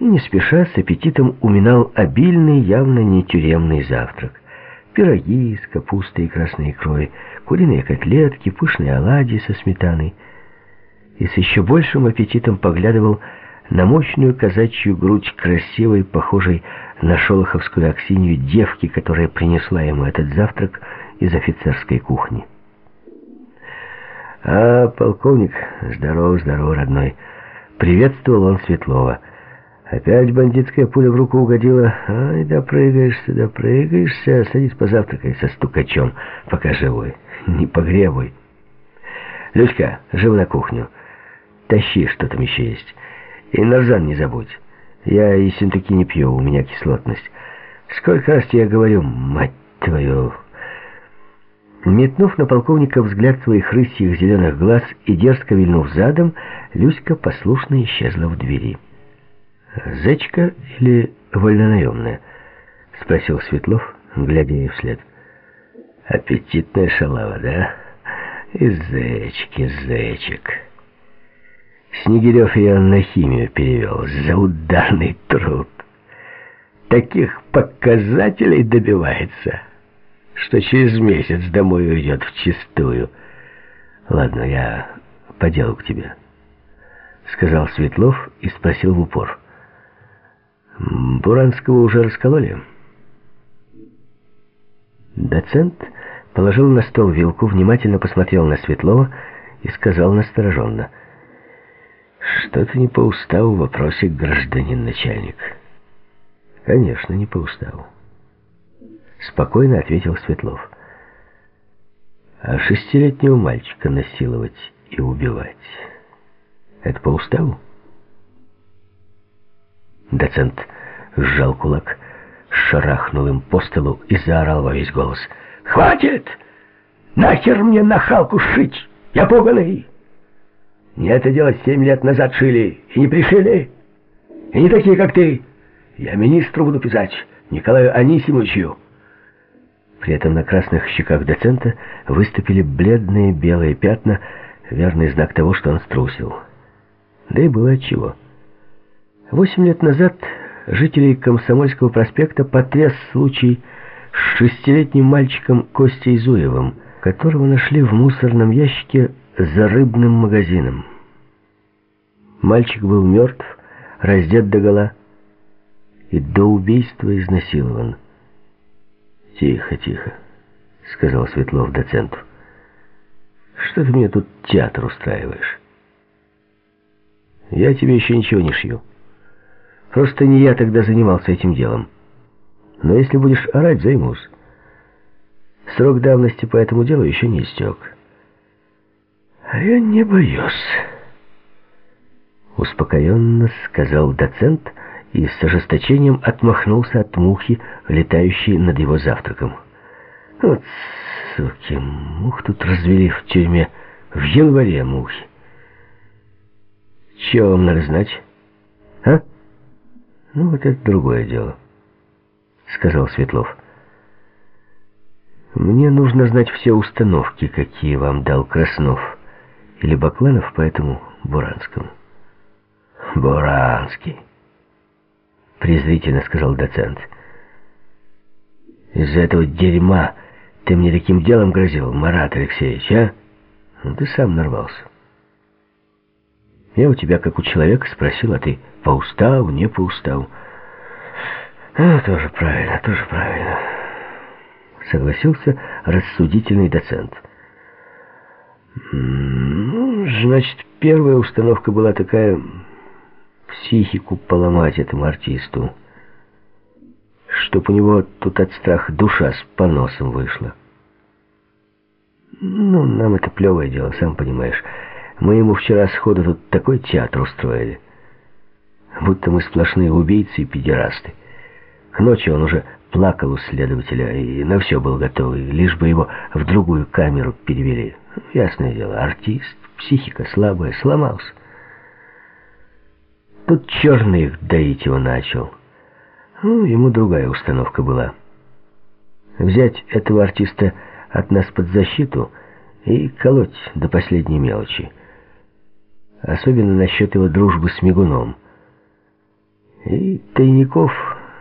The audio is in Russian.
и не спеша с аппетитом уминал обильный, явно не тюремный завтрак. Пироги с капустой и красной икрой, куриные котлетки, пышные оладьи со сметаной. И с еще большим аппетитом поглядывал на мощную казачью грудь красивой, похожей на шолоховскую Аксинью девки, которая принесла ему этот завтрак из офицерской кухни. «А, полковник, здорово, здорово, родной!» Приветствовал он Светлова. «Опять бандитская пуля в руку угодила? Ай, да прыгаешься, да прыгаешься. Садись позавтракай со стукачом, пока живой. Не погребуй. Люська, живо на кухню. Тащи, что там еще есть. И нарзан не забудь. Я и синтуки не пью, у меня кислотность. Сколько раз тебе говорю, мать твою...» Метнув на полковника взгляд своих рысьих зеленых глаз и дерзко вильнув задом, Люська послушно исчезла в двери. «Зечка или вольнонаемная?» — спросил Светлов, глядя ей вслед. «Аппетитная шалава, да? И зечки, зечек». Снегирев ее на химию перевел за ударный труд. Таких показателей добивается что через месяц домой уйдет вчистую. Ладно, я по делу к тебе, сказал Светлов и спросил в упор. Буранского уже раскололи? Доцент положил на стол вилку, внимательно посмотрел на Светлова и сказал настороженно. «Что-то не по уставу вопросик, гражданин начальник». «Конечно, не по уставу». Спокойно ответил Светлов. А шестилетнего мальчика насиловать и убивать — это по уставу? Доцент сжал кулак, шарахнул им по столу и заорал во весь голос. «Хватит! Нахер мне нахалку шить? Я пуганный! Не это дело семь лет назад шили и не пришили. И не такие, как ты. Я министру буду писать, Николаю Анисимовичу». При этом на красных щеках доцента выступили бледные белые пятна, верный знак того, что он струсил. Да и было отчего. Восемь лет назад жителей Комсомольского проспекта потряс случай с шестилетним мальчиком Костей Зуевым, которого нашли в мусорном ящике за рыбным магазином. Мальчик был мертв, раздет догола и до убийства изнасилован. «Тихо, тихо», — сказал Светлов доценту. «Что ты мне тут театр устраиваешь?» «Я тебе еще ничего не шью. Просто не я тогда занимался этим делом. Но если будешь орать, займусь. Срок давности по этому делу еще не истек». «А я не боюсь», — успокоенно сказал доцент, — и с ожесточением отмахнулся от мухи, летающей над его завтраком. Вот, суки, мух тут развели в тюрьме в январе мухи. Чего вам надо знать? А? Ну, вот это другое дело, сказал Светлов. Мне нужно знать все установки, какие вам дал Краснов или Бакланов по этому Буранскому. Буранский презрительно сказал доцент. Из-за этого дерьма ты мне таким делом грозил, Марат Алексеевич, а? Ну, ты сам нарвался. Я у тебя, как у человека, спросил, а ты по уставу, не по уставу. А, тоже правильно, тоже правильно. Согласился рассудительный доцент. Ну, значит, первая установка была такая психику поломать этому артисту, чтоб у него тут от страха душа с поносом вышла. Ну, нам это плевое дело, сам понимаешь. Мы ему вчера сходу тут такой театр устроили. Будто мы сплошные убийцы и педерасты. Ночи он уже плакал у следователя и на все был готов, лишь бы его в другую камеру перевели. Ясное дело, артист, психика слабая, сломался. Тут черный их доить его начал. Ну, ему другая установка была. Взять этого артиста от нас под защиту и колоть до последней мелочи. Особенно насчет его дружбы с Мигуном. И тайников